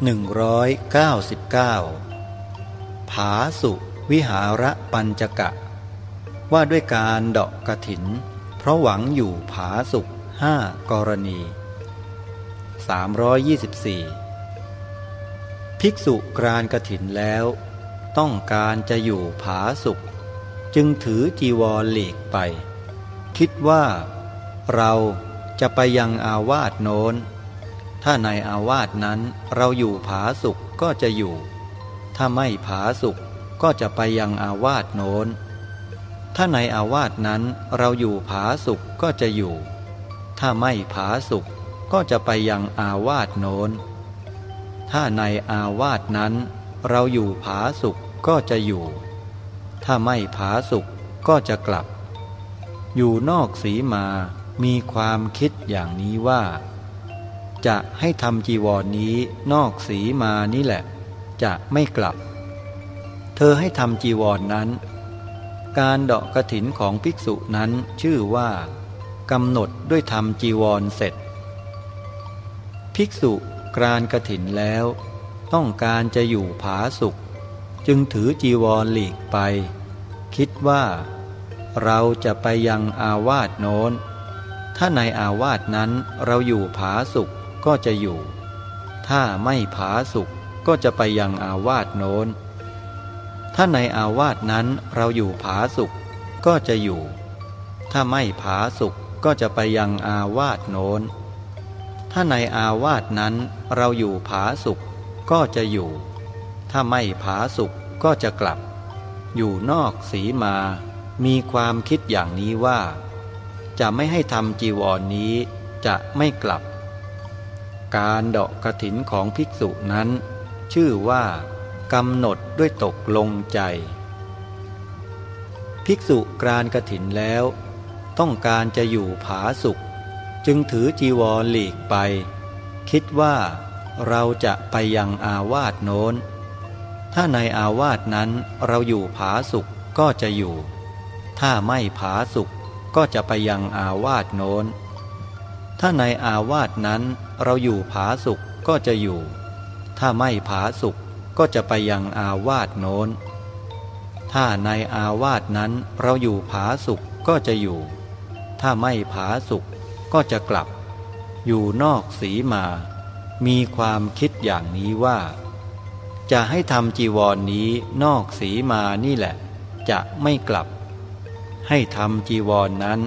199 ผาสุวิหาระปัญจกะ ว่าด้วยการเดาะกระถิน เพราะหวังอยู่ผาสุขห้ากรณี 324 ภิกษุกรานกระถินแล้ว ต้องการจะอยู่ผาสุข จึงถือจีวรหลีกไป คิดว่า เราจะไปยังอาวาสโน้น ถ้าในอาวาสนั้นเราอยู่ผาสุขก็จะอยู่ ถ้าไม่ผาสุขก็จะไปยังอาวาสโน้น ถ้าในอาวาสนั้นเราอยู่ผาสุขก็จะอยู่ ถ้าไม่ผาสุขก็จะไปยังอาวาสโน้น ถ้าในอาวาสนั้น เราอยู่ผาสุขก็จะอยู่ ถ้าไม่ผาสุขก็จะกลับ อยู่นอกสีมามีความคิดอย่างนี้ว่า จะให้ทำจีวรนนี้นอกสีมานี่แหละ จะไม่กลับ เธอให้ทำจีวรนนั้น การเดาะกระถินของภิกษุนั้นชื่อว่ากำหนดด้วยทำจีวรเสร็จ ภิกษุกรานกระถินแล้ว ต้องการจะอยู่ผาสุข จึงถือจีวรหลีกไป คิดว่า เราจะไปยังอาวาสโน้น ถ้าในอาวาสนั้นเราอยู่ผาสุข ก็จะอยู่ ถ้าไม่ผาสุขก็จะไปยังอาวาสโน้น ถ้าในอาวาสนั้นเราอยู่ผาสุขก็จะอยู่ ถ้าไม่ผาสุขก็จะไปยังอาวาสโน้น ถ้าในอาวาสนั้นเราอยู่ผาสุขก็จะอยู่ ถ้าไม่ผาสุขก็จะกลับ อยู่นอกสีมา มีความคิดอย่างนี้ว่า จะไม่ให้ทำจีวรนนี้จะไม่กลับ การเดาะกระถินของภิกษุนั้น ชื่อว่ากำหนดด้วยตกลงใจ ภิกษุกรานกระถินแล้ว ต้องการจะอยู่ผาสุข จึงถือจีวรหลีกไป คิดว่าเราจะไปยังอาวาสโน้น ถ้าในอาวาสนั้นเราอยู่ผาสุขก็จะอยู่ ถ้าไม่ผาสุขก็จะไปยังอาวาสโน้น ถ้าในอาวาสนั้นเราอยู่ผาสุขก็จะอยู่ ถ้าไม่ผาสุขก็จะไปยังอาวาสโน้น ถ้าในอาวาสนั้นเราอยู่ผาสุขก็จะอยู่ ถ้าไม่ผาสุขก็จะกลับ อยู่นอกสีมา มีความคิดอย่างนี้ว่า จะให้ทำจีวรนนี้นอกสีมานี่แหละ จะไม่กลับ ให้ทำจีวรนนั้น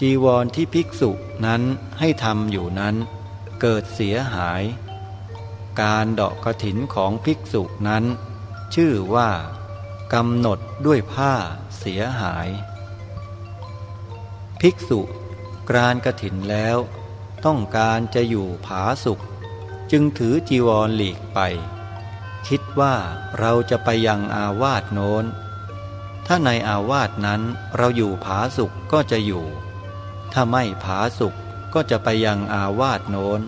จีวรที่ภิกษุนั้นให้ทำอยู่นั้น เกิดเสียหาย การเดาะกระถินของภิกษุนั้น ชื่อว่ากำหนดด้วยผ้าเสียหาย ภิกษุกรานกระถินแล้ว ต้องการจะอยู่ผาสุข จึงถือจีวรหลีกไป คิดว่าเราจะไปยังอาวาสโน้น ถ้าในอาวาสนั้นเราอยู่ผาสุขก็จะอยู่ ถ้าไม่ผาสุขก็จะไปยังอาวาสโน้น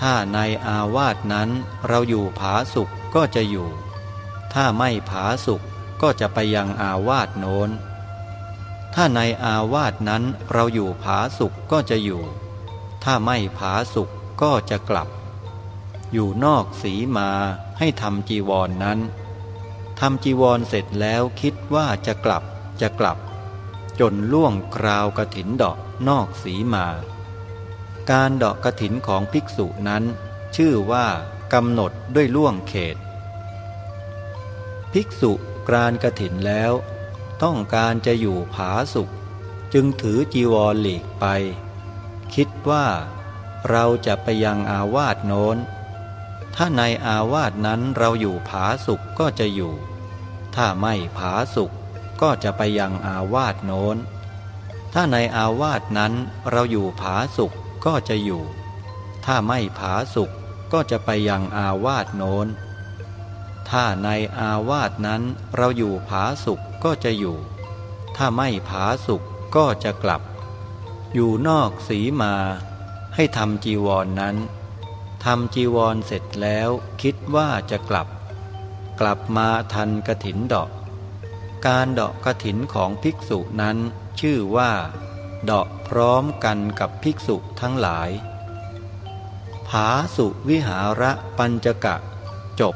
ถ้าในอาวาสนั้นเราอยู่ผาสุขก็จะอยู่ ถ้าไม่ผาสุขก็จะไปยังอาวาสโน้น ถ้าในอาวาสนั้นเราอยู่ผาสุขก็จะอยู่ ถ้าไม่ผาสุขก็จะกลับ อยู่นอกสีมาให้ทำจีวรนนั้นทำจีวรเสร็จแล้วคิดว่าจะกลับจะกลับ จนล่วงคราวกระถินดอกนอกสีมา การดอกกระถินของภิกษุนั้น ชื่อว่ากำหนดด้วยล่วงเขต ภิกษุกรานกระถินแล้ว ต้องการจะอยู่ผาสุข จึงถือจีวรหลีกไป คิดว่าเราจะไปยังอาวาสโน้น ถ้าในอาวาสนั้นเราอยู่ผาสุขก็จะอยู่ ถ้าไม่ผาสุข ก็จะไปยังอาวาสโน้น ถ้าในอาวาสนั้นเราอยู่ผาสุขก็จะอยู่ ถ้าไม่ผาสุขก็จะไปยังอาวาสโน้น ถ้าในอาวาสนั้นเราอยู่ผาสุขก็จะอยู่ ถ้าไม่ผาสุขก็จะกลับ อยู่นอกสีมาให้ทำจีวรนนั้นทำจีวรเสร็จแล้วคิดว่าจะกลับ กลับมาทันกระถินดอก การเดาะกระถินของภิกษุนั้น ชื่อว่า เดาะพร้อมกันกับภิกษุทั้งหลาย ผาสุวิหาระปัญจกะ จบ